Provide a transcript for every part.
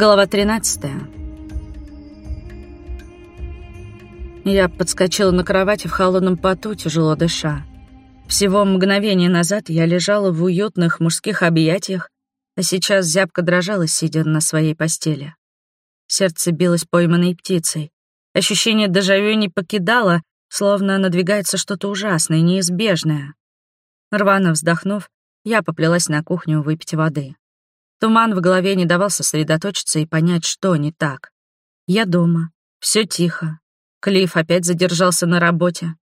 Глава 13. Я подскочила на кровати в холодном поту, тяжело дыша. Всего мгновение назад я лежала в уютных мужских объятиях, а сейчас зябко дрожала, сидя на своей постели. Сердце билось пойманной птицей. Ощущение дежавю не покидало, словно надвигается что-то ужасное, неизбежное. Рвано вздохнув, я поплелась на кухню выпить воды. Туман в голове не давал сосредоточиться и понять, что не так. Я дома. Все тихо. Клифф опять задержался на работе.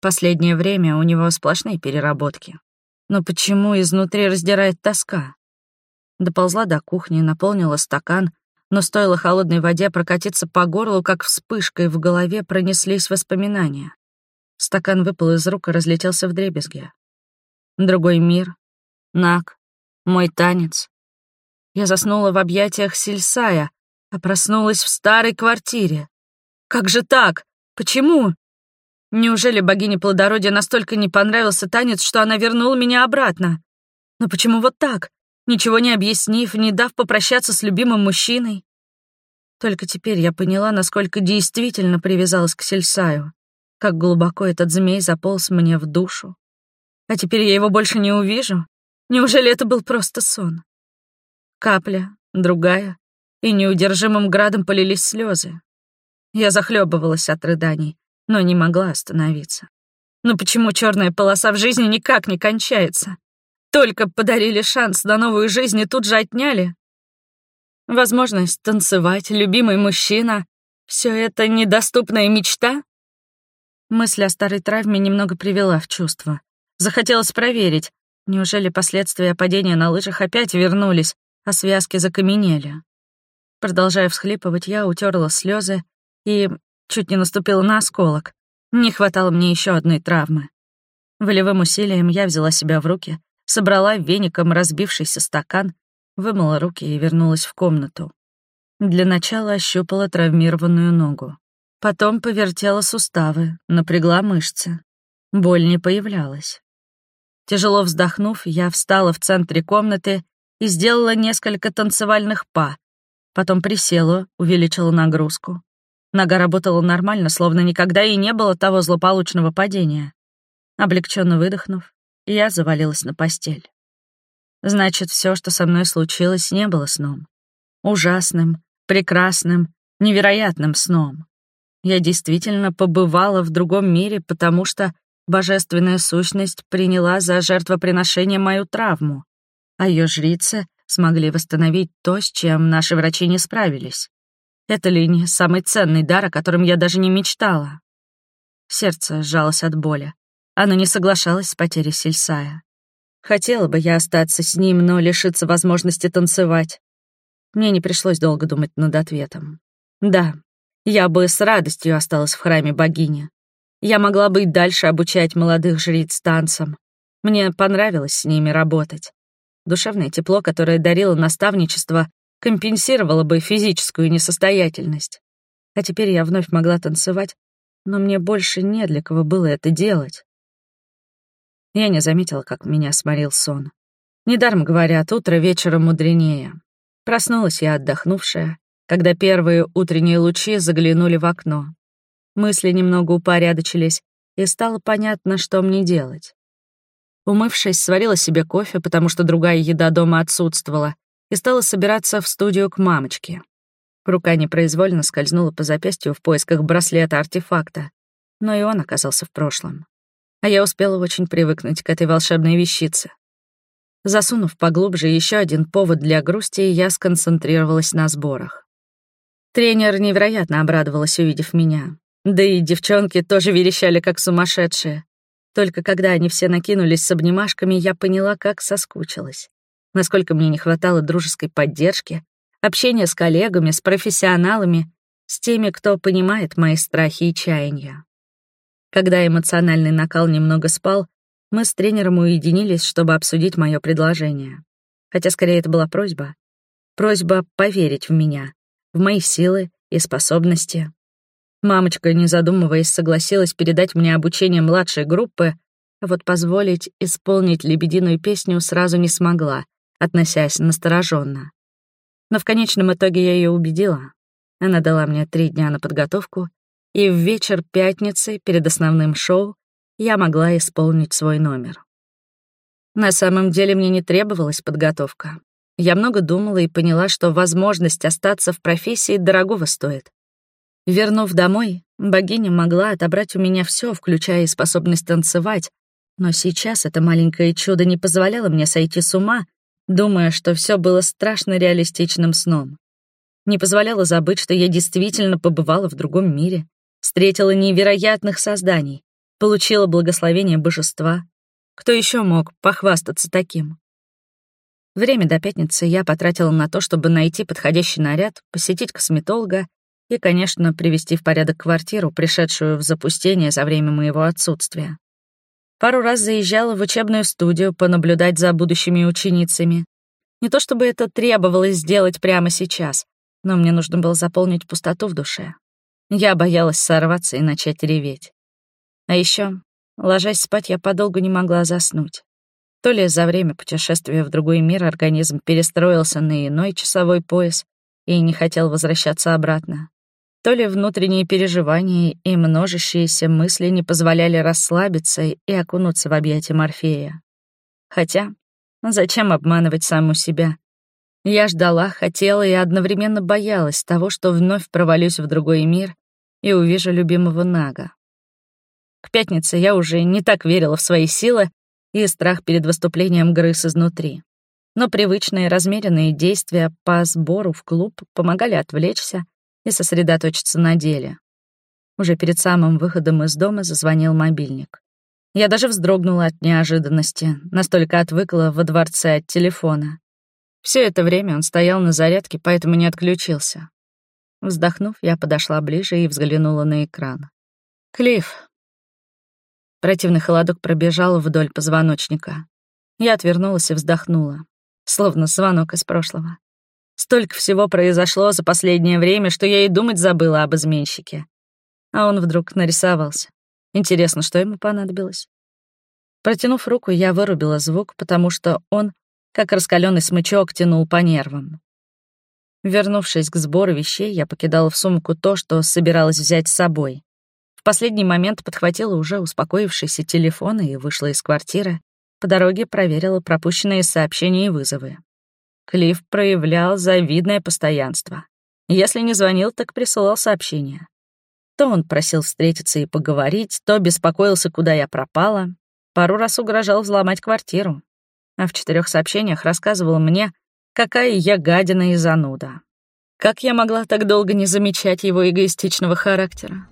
Последнее время у него сплошные переработки. Но почему изнутри раздирает тоска? Доползла до кухни, наполнила стакан, но стоило холодной воде прокатиться по горлу, как вспышкой в голове пронеслись воспоминания. Стакан выпал из рук и разлетелся в дребезги. Другой мир, Нак, мой танец, я заснула в объятиях Сельсая, а проснулась в старой квартире. Как же так? Почему? Неужели богине плодородия настолько не понравился танец, что она вернула меня обратно? Но почему вот так, ничего не объяснив, не дав попрощаться с любимым мужчиной? Только теперь я поняла, насколько действительно привязалась к Сельсаю, как глубоко этот змей заполз мне в душу. А теперь я его больше не увижу? Неужели это был просто сон? Капля, другая, и неудержимым градом полились слезы. Я захлебывалась от рыданий, но не могла остановиться. Но почему черная полоса в жизни никак не кончается? Только подарили шанс на новую жизнь и тут же отняли. Возможность танцевать, любимый мужчина — все это недоступная мечта? Мысль о старой травме немного привела в чувство. Захотелось проверить, неужели последствия падения на лыжах опять вернулись, а связки закаменели. Продолжая всхлипывать, я утерла слезы и чуть не наступила на осколок. Не хватало мне еще одной травмы. Волевым усилием я взяла себя в руки, собрала веником разбившийся стакан, вымыла руки и вернулась в комнату. Для начала ощупала травмированную ногу. Потом повертела суставы, напрягла мышцы. Боль не появлялась. Тяжело вздохнув, я встала в центре комнаты и сделала несколько танцевальных па. Потом присела, увеличила нагрузку. Нога работала нормально, словно никогда и не было того злополучного падения. Облегченно выдохнув, я завалилась на постель. Значит, все, что со мной случилось, не было сном. Ужасным, прекрасным, невероятным сном. Я действительно побывала в другом мире, потому что божественная сущность приняла за жертвоприношение мою травму а ее жрицы смогли восстановить то, с чем наши врачи не справились. Это ли не самый ценный дар, о котором я даже не мечтала? Сердце сжалось от боли. Оно не соглашалось с потерей Сельсая. Хотела бы я остаться с ним, но лишиться возможности танцевать. Мне не пришлось долго думать над ответом. Да, я бы с радостью осталась в храме богини. Я могла бы и дальше обучать молодых жриц танцам. Мне понравилось с ними работать. Душевное тепло, которое дарило наставничество, компенсировало бы физическую несостоятельность. А теперь я вновь могла танцевать, но мне больше не для кого было это делать. Я не заметила, как меня сморил сон. Недаром говорят, утро вечера мудренее. Проснулась я отдохнувшая, когда первые утренние лучи заглянули в окно. Мысли немного упорядочились, и стало понятно, что мне делать. Умывшись, сварила себе кофе, потому что другая еда дома отсутствовала, и стала собираться в студию к мамочке. Рука непроизвольно скользнула по запястью в поисках браслета-артефакта, но и он оказался в прошлом. А я успела очень привыкнуть к этой волшебной вещице. Засунув поглубже еще один повод для грусти, я сконцентрировалась на сборах. Тренер невероятно обрадовалась, увидев меня. Да и девчонки тоже верещали, как сумасшедшие. Только когда они все накинулись с обнимашками, я поняла, как соскучилась. Насколько мне не хватало дружеской поддержки, общения с коллегами, с профессионалами, с теми, кто понимает мои страхи и чаяния. Когда эмоциональный накал немного спал, мы с тренером уединились, чтобы обсудить мое предложение. Хотя скорее это была просьба. Просьба поверить в меня, в мои силы и способности. Мамочка, не задумываясь, согласилась передать мне обучение младшей группы, а вот позволить исполнить лебединую песню сразу не смогла, относясь настороженно. Но в конечном итоге я ее убедила. Она дала мне три дня на подготовку, и в вечер пятницы перед основным шоу я могла исполнить свой номер. На самом деле мне не требовалась подготовка. Я много думала и поняла, что возможность остаться в профессии дорогого стоит. Вернув домой, богиня могла отобрать у меня все, включая и способность танцевать, но сейчас это маленькое чудо не позволяло мне сойти с ума, думая, что все было страшно реалистичным сном. Не позволяло забыть, что я действительно побывала в другом мире, встретила невероятных созданий, получила благословение божества. Кто еще мог похвастаться таким? Время до пятницы я потратила на то, чтобы найти подходящий наряд, посетить косметолога и, конечно, привести в порядок квартиру, пришедшую в запустение за время моего отсутствия. Пару раз заезжала в учебную студию понаблюдать за будущими ученицами. Не то чтобы это требовалось сделать прямо сейчас, но мне нужно было заполнить пустоту в душе. Я боялась сорваться и начать реветь. А еще, ложась спать, я подолгу не могла заснуть. То ли за время путешествия в другой мир организм перестроился на иной часовой пояс и не хотел возвращаться обратно, то ли внутренние переживания и множащиеся мысли не позволяли расслабиться и окунуться в объятия Морфея. Хотя, зачем обманывать саму себя? Я ждала, хотела и одновременно боялась того, что вновь провалюсь в другой мир и увижу любимого Нага. К пятнице я уже не так верила в свои силы, и страх перед выступлением грыз изнутри. Но привычные размеренные действия по сбору в клуб помогали отвлечься и сосредоточиться на деле. Уже перед самым выходом из дома зазвонил мобильник. Я даже вздрогнула от неожиданности, настолько отвыкла во дворце от телефона. Все это время он стоял на зарядке, поэтому не отключился. Вздохнув, я подошла ближе и взглянула на экран. «Клифф». Противный холодок пробежал вдоль позвоночника. Я отвернулась и вздохнула, словно звонок из прошлого. Столько всего произошло за последнее время, что я и думать забыла об изменщике. А он вдруг нарисовался. Интересно, что ему понадобилось? Протянув руку, я вырубила звук, потому что он, как раскаленный смычок, тянул по нервам. Вернувшись к сбору вещей, я покидала в сумку то, что собиралась взять с собой. В последний момент подхватила уже успокоившийся телефон и вышла из квартиры. По дороге проверила пропущенные сообщения и вызовы. Клифф проявлял завидное постоянство. Если не звонил, так присылал сообщения. То он просил встретиться и поговорить, то беспокоился, куда я пропала. Пару раз угрожал взломать квартиру. А в четырех сообщениях рассказывал мне, какая я гадина и зануда. Как я могла так долго не замечать его эгоистичного характера?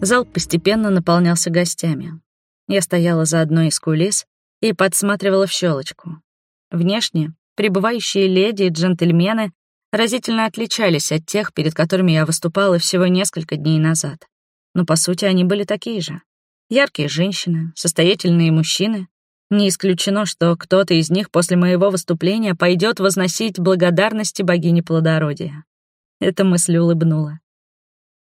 Зал постепенно наполнялся гостями. Я стояла за одной из кулис и подсматривала в щелочку. Внешне прибывающие леди и джентльмены разительно отличались от тех, перед которыми я выступала всего несколько дней назад. Но, по сути, они были такие же. Яркие женщины, состоятельные мужчины. Не исключено, что кто-то из них после моего выступления пойдет возносить благодарности богине плодородия. Эта мысль улыбнула.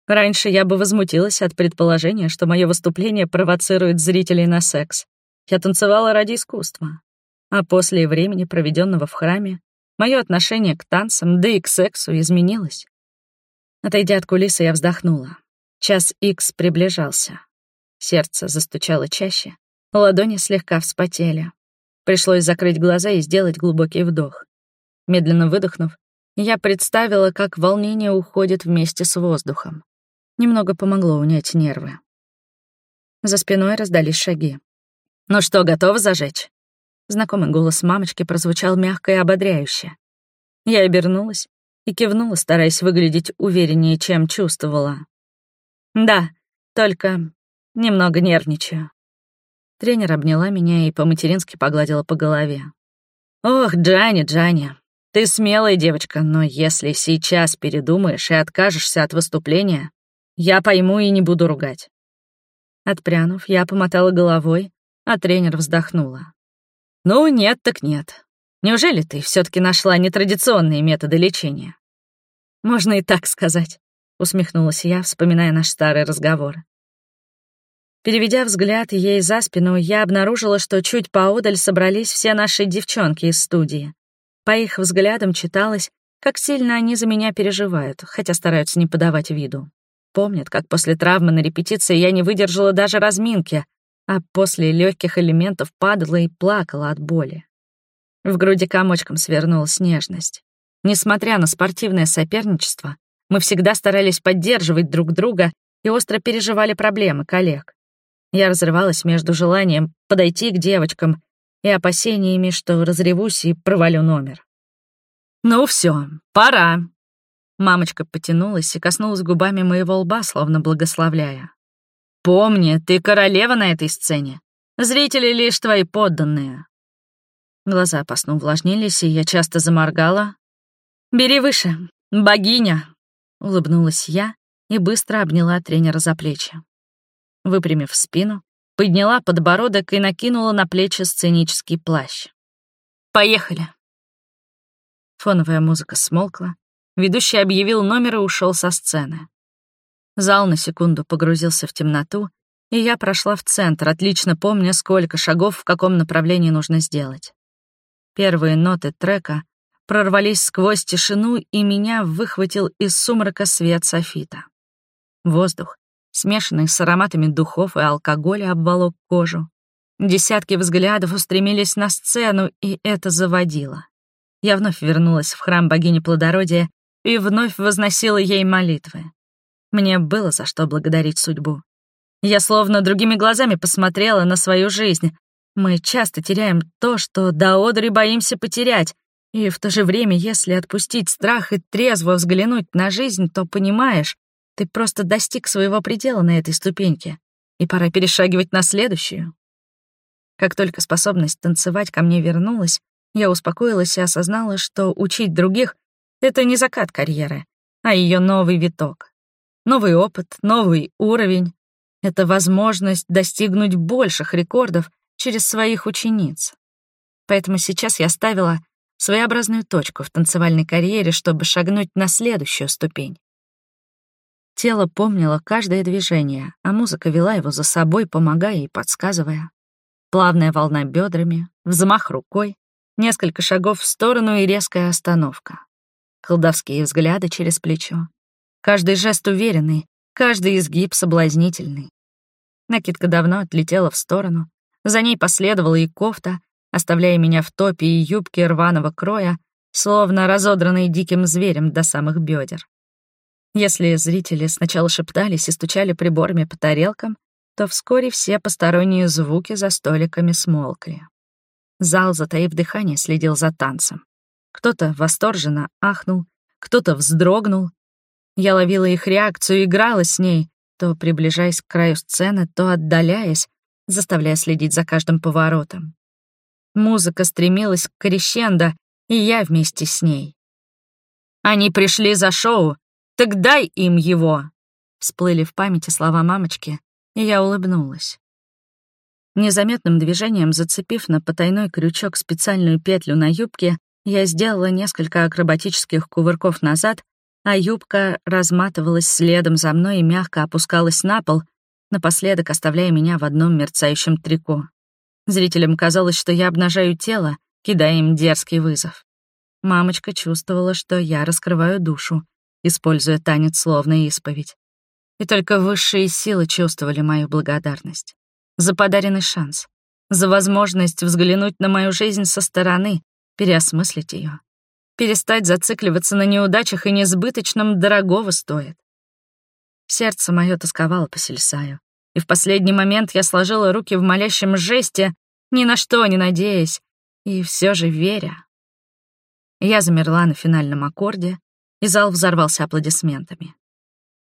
Раньше я бы возмутилась от предположения, что мое выступление провоцирует зрителей на секс. Я танцевала ради искусства. А после времени, проведенного в храме, мое отношение к танцам, да и к сексу изменилось. Отойдя от кулисы, я вздохнула. Час икс приближался. Сердце застучало чаще, ладони слегка вспотели. Пришлось закрыть глаза и сделать глубокий вдох. Медленно выдохнув, я представила, как волнение уходит вместе с воздухом. Немного помогло унять нервы. За спиной раздались шаги. «Ну что, готова зажечь?» Знакомый голос мамочки прозвучал мягко и ободряюще. Я обернулась и кивнула, стараясь выглядеть увереннее, чем чувствовала. «Да, только немного нервничаю». Тренер обняла меня и по-матерински погладила по голове. «Ох, Джанни, Джанни, ты смелая девочка, но если сейчас передумаешь и откажешься от выступления, я пойму и не буду ругать». Отпрянув, я помотала головой, а тренер вздохнула. «Ну, нет так нет. Неужели ты все таки нашла нетрадиционные методы лечения?» «Можно и так сказать», — усмехнулась я, вспоминая наш старый разговор. Переведя взгляд ей за спину, я обнаружила, что чуть поодаль собрались все наши девчонки из студии. По их взглядам читалось, как сильно они за меня переживают, хотя стараются не подавать виду. Помнят, как после травмы на репетиции я не выдержала даже разминки, а после легких элементов падала и плакала от боли. В груди комочком свернулась нежность. Несмотря на спортивное соперничество, мы всегда старались поддерживать друг друга и остро переживали проблемы коллег. Я разрывалась между желанием подойти к девочкам и опасениями, что разревусь и провалю номер. «Ну все, пора». Мамочка потянулась и коснулась губами моего лба, словно благословляя. «Помни, ты королева на этой сцене. Зрители лишь твои подданные». Глаза по сну увлажнились, и я часто заморгала. «Бери выше, богиня!» — улыбнулась я и быстро обняла тренера за плечи. Выпрямив спину, подняла подбородок и накинула на плечи сценический плащ. «Поехали!» Фоновая музыка смолкла, ведущий объявил номер и ушел со сцены. Зал на секунду погрузился в темноту, и я прошла в центр, отлично помня, сколько шагов в каком направлении нужно сделать. Первые ноты трека прорвались сквозь тишину, и меня выхватил из сумрака свет софита. Воздух, смешанный с ароматами духов и алкоголя, обволок кожу. Десятки взглядов устремились на сцену, и это заводило. Я вновь вернулась в храм богини плодородия и вновь возносила ей молитвы. Мне было за что благодарить судьбу. Я словно другими глазами посмотрела на свою жизнь. Мы часто теряем то, что до одури боимся потерять, и в то же время, если отпустить страх и трезво взглянуть на жизнь, то понимаешь, ты просто достиг своего предела на этой ступеньке, и пора перешагивать на следующую. Как только способность танцевать ко мне вернулась, я успокоилась и осознала, что учить других — это не закат карьеры, а ее новый виток. Новый опыт, новый уровень — это возможность достигнуть больших рекордов через своих учениц. Поэтому сейчас я ставила своеобразную точку в танцевальной карьере, чтобы шагнуть на следующую ступень. Тело помнило каждое движение, а музыка вела его за собой, помогая и подсказывая. Плавная волна бедрами, взмах рукой, Несколько шагов в сторону и резкая остановка. Колдовские взгляды через плечо. Каждый жест уверенный, каждый изгиб соблазнительный. Накидка давно отлетела в сторону. За ней последовала и кофта, оставляя меня в топе и юбке рваного кроя, словно разодранный диким зверем до самых бедер. Если зрители сначала шептались и стучали приборами по тарелкам, то вскоре все посторонние звуки за столиками смолкли. Зал, затаив дыхание, следил за танцем. Кто-то восторженно ахнул, кто-то вздрогнул. Я ловила их реакцию играла с ней, то приближаясь к краю сцены, то отдаляясь, заставляя следить за каждым поворотом. Музыка стремилась к крещендо, и я вместе с ней. «Они пришли за шоу, так дай им его!» Всплыли в памяти слова мамочки, и я улыбнулась. Незаметным движением, зацепив на потайной крючок специальную петлю на юбке, я сделала несколько акробатических кувырков назад, а юбка разматывалась следом за мной и мягко опускалась на пол, напоследок оставляя меня в одном мерцающем трико. Зрителям казалось, что я обнажаю тело, кидая им дерзкий вызов. Мамочка чувствовала, что я раскрываю душу, используя танец словно исповедь. И только высшие силы чувствовали мою благодарность за подаренный шанс, за возможность взглянуть на мою жизнь со стороны, переосмыслить ее, перестать зацикливаться на неудачах и несбыточном дорогого стоит. Сердце мое тосковало по Сельсаю, и в последний момент я сложила руки в молящем жесте, ни на что не надеясь, и все же веря. Я замерла на финальном аккорде, и зал взорвался аплодисментами.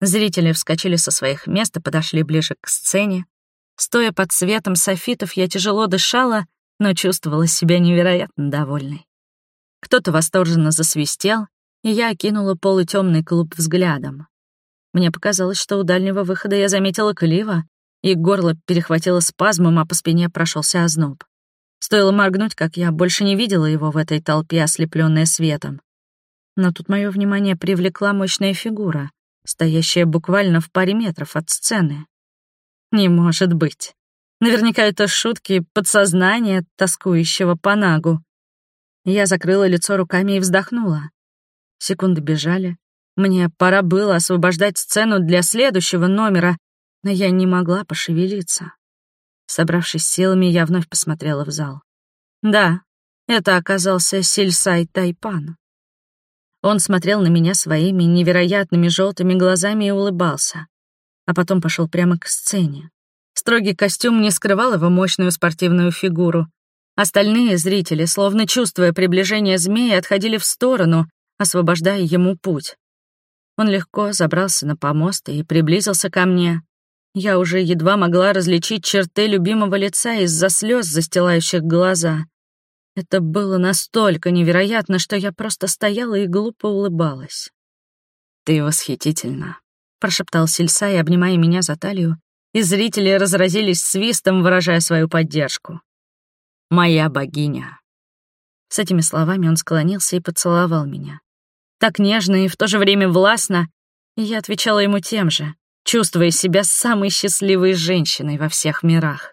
Зрители вскочили со своих мест и подошли ближе к сцене, Стоя под светом софитов, я тяжело дышала, но чувствовала себя невероятно довольной. Кто-то восторженно засвистел, и я окинула полутемный клуб взглядом. Мне показалось, что у дальнего выхода я заметила Клива, и горло перехватило спазмом, а по спине прошелся озноб. Стоило моргнуть, как я больше не видела его в этой толпе, ослепленная светом. Но тут мое внимание привлекла мощная фигура, стоящая буквально в паре метров от сцены. Не может быть. Наверняка это шутки подсознания, тоскующего по нагу. Я закрыла лицо руками и вздохнула. Секунды бежали. Мне пора было освобождать сцену для следующего номера, но я не могла пошевелиться. Собравшись силами, я вновь посмотрела в зал. Да, это оказался Сильсай Тайпан. Он смотрел на меня своими невероятными желтыми глазами и улыбался, а потом пошел прямо к сцене. Строгий костюм не скрывал его мощную спортивную фигуру. Остальные зрители, словно чувствуя приближение змеи, отходили в сторону, освобождая ему путь. Он легко забрался на помост и приблизился ко мне. Я уже едва могла различить черты любимого лица из-за слез, застилающих глаза. Это было настолько невероятно, что я просто стояла и глупо улыбалась. «Ты восхитительна», — прошептал Сельсай, обнимая меня за талию, и зрители разразились свистом, выражая свою поддержку. «Моя богиня». С этими словами он склонился и поцеловал меня. Так нежно и в то же время властно, и я отвечала ему тем же, чувствуя себя самой счастливой женщиной во всех мирах.